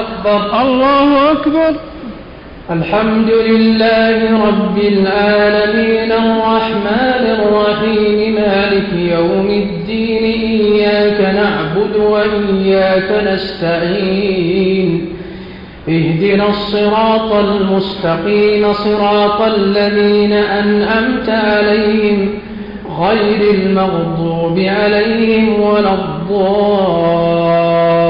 أكبر. الله أكبر. الحمد لله رب العالمين الرحمن الرحيم مالك يوم الدين إياك نعبد وإياك نستعين. اهدنا الصراط المستقيم صراط الذين أنعمت عليهم غير المغضوب عليهم ولا الضالين.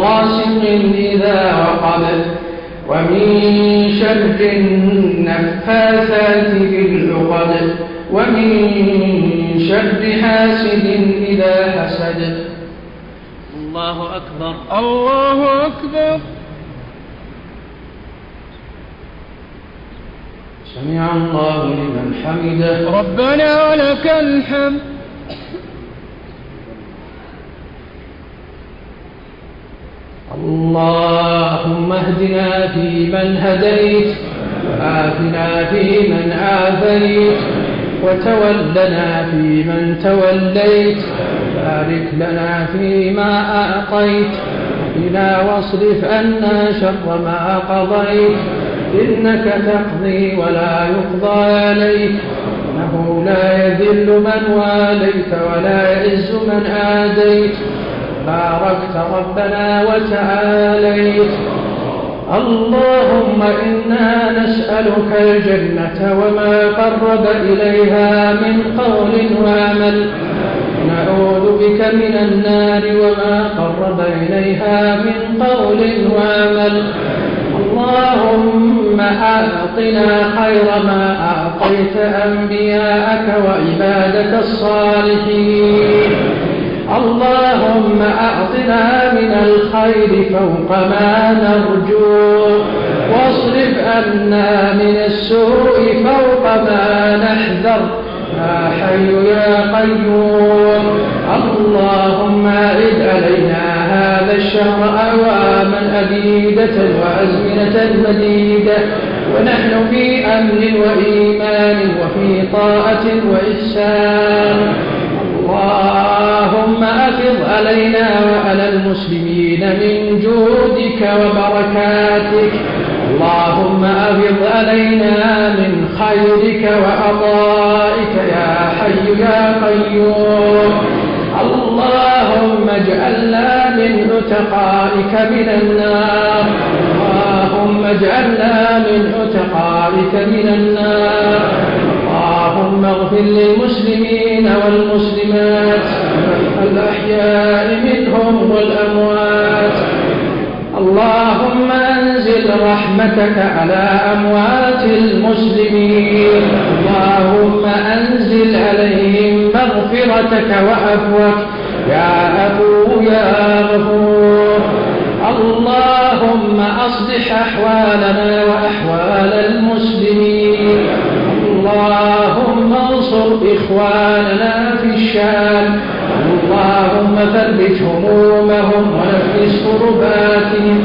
غاسق إذا وقب ومن شر النفاثات في العقد ومن شر حاسد إذا حسد. الله أكبر. الله أكبر. سمع الله لمن حمده. ربنا ولك الحمد. اللهم اهدنا فيمن هديت وآتنا فيمن آفيت وتولنا فيمن توليت بارك لنا فيما أعطيت وقنا واصرف عنا شر ما قضيت إنك تقضي ولا يقضى عليك إنه لا يذل من واليت ولا يعز من آديت باركت ربنا وتعاليت. اللهم إنا نسألك الجنة وما قرب إليها من قول وعمل. نعوذ بك من النار وما قرب إليها من قول وعمل. اللهم أعطنا خير ما أعطيت أنبياءك وعبادك الصالحين. اللهم أعطنا من الخير فوق ما نرجو. واصرف عنا من السوء فوق ما نحذر. يا حي يا قيوم. اللهم أعد علينا هذا الشهر أواما أبيدة وأزمنة مديدة. ونحن في أمن وإيمان وفي طاعة وإحسان. اللهم أفض علينا وعلى المسلمين من جودك وبركاتك. اللهم أفض علينا من خيرك وعطائك يا حي يا قيوم. اللهم اجعلنا من عتقائك من النار. اللهم اجعلنا من عتقائك من النار. اللهم اغفر للمسلمين والمسلمات الأحياء منهم والأموات. اللهم أنزل رحمتك على أموات المسلمين. اللهم أنزل عليهم مغفرتك وعفوك. يا أبو يا غفور. اللهم أصلح أحوالنا وأحوال المسلمين إخواننا في الشام. اللهم ثبت همومهم ونفس كرباتهم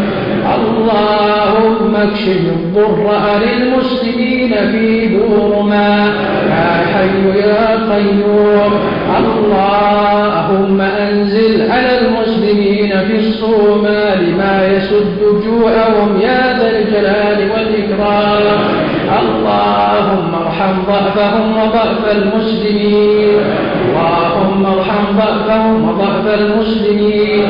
اللهم اكشف الضر عن المسلمين في بورما يا حي يا قيوم. اللهم أنزل على المسلمين في الصومال ما يسد جوعهم. يا ذا الجلال والإكرام. اللهم ارحم ضعفهم وضعف المسلمين. اللهم ارحم ضعفهم وضعف المسلمين.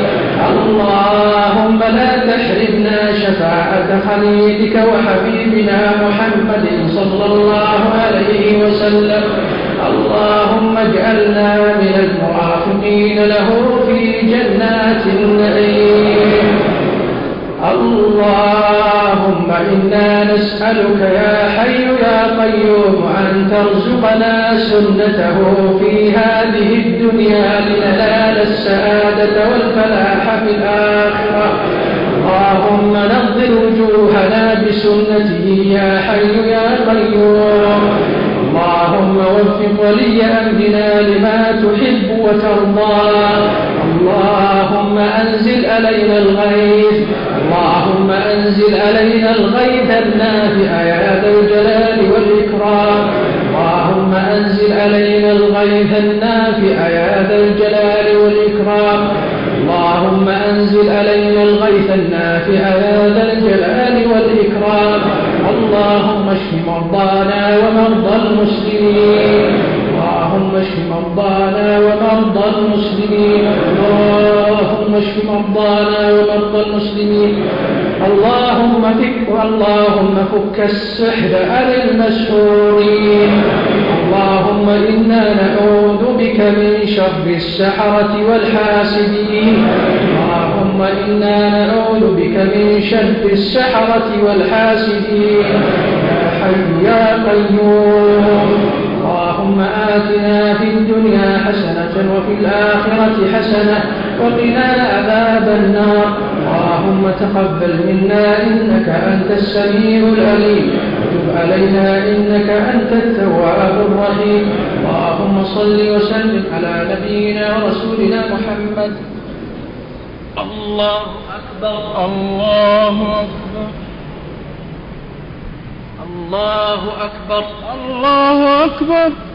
اللهم لا تحرمنا شفاعة خليلك وحبيبنا محمد صلى الله عليه وسلم. اللهم اجعلنا من المرافقين له في جنات النعيم. اللهم إنا نسألك يا حي يا قيوم أن ترزقنا سنته في هذه الدنيا لننال السعادة والفلاح في الآخرة. اللهم نظر وجوهنا بسنته يا حي يا قيوم. اللهم وفق ولي أمرنا لما تحب وترضى. اللهم أنزل علينا الغيث أنزل علينا الغيث النافع يا ذا الجلال والإكرام. اللهم أنزل علينا الغيث النافع يا ذا الجلال والإكرام. اللهم أنزل علينا الغيث النافع يا ذا الجلال والإكرام. اللهم اشف مرضانا ومرضى المسلمين. اللهم اشف مرضانا ومرضى المسلمين. اللهم اشف مرضانا ومرضى المسلمين. اللهم فك اللهم فك السحر عن المسحورين. اللهم إنا نعوذ بك من شر السحرة والحاسدين. اللهم إنا نعوذ بك من شر السحرة والحاسدين. يا حي يا قيوم. اللهم آتنا في الدنيا حسنة وفي الآخرة حسنة. وقنا عذاب النار. اللهم تقبل منا إنك أنت السميع العليم. وتب علينا إنك أنت التواب الرحيم. اللهم صل وسلم على نبينا ورسولنا محمد. الله أكبر. الله أكبر. الله أكبر. الله أكبر. الله أكبر